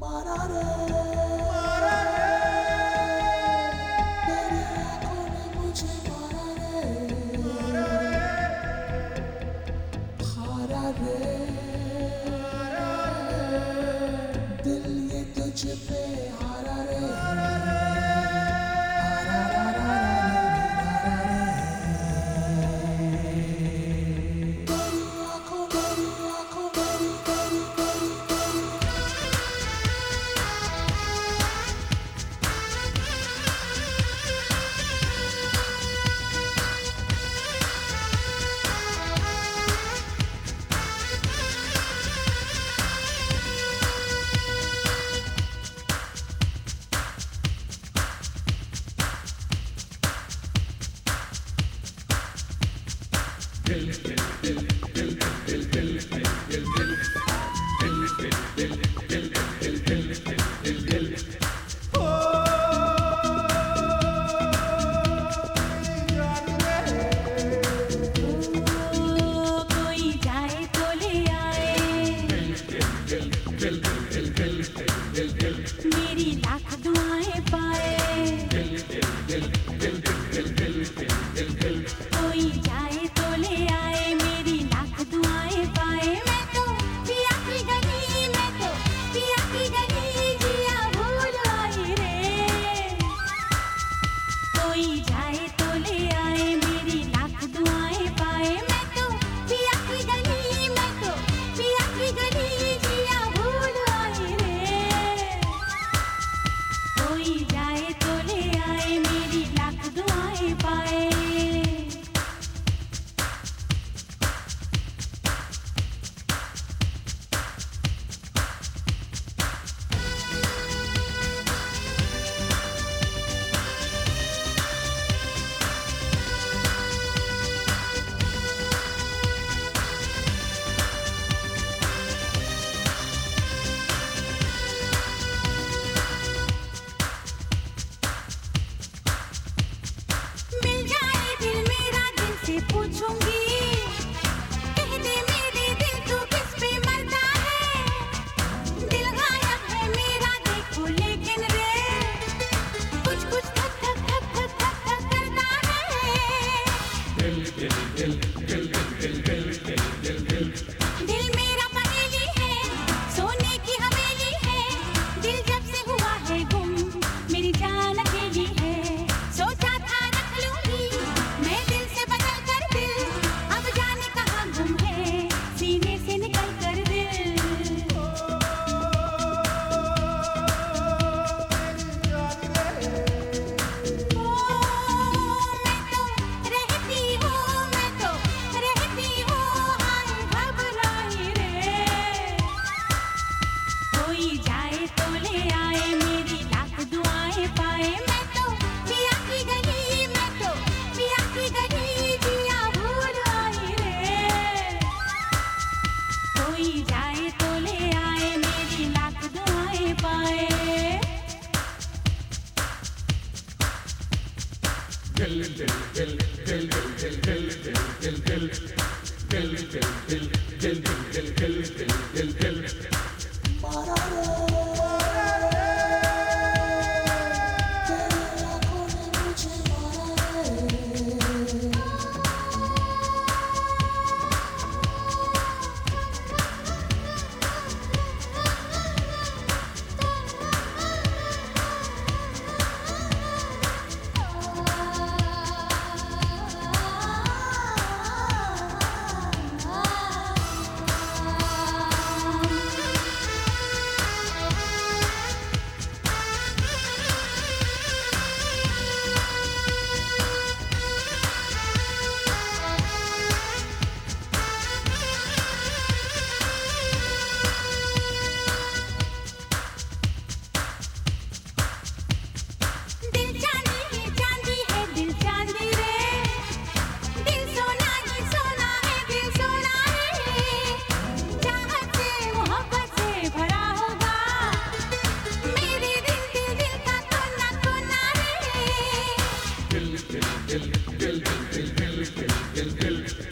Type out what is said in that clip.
Mararım. Listen. 补充一 Marara. el, el, el, el, el, el, el, el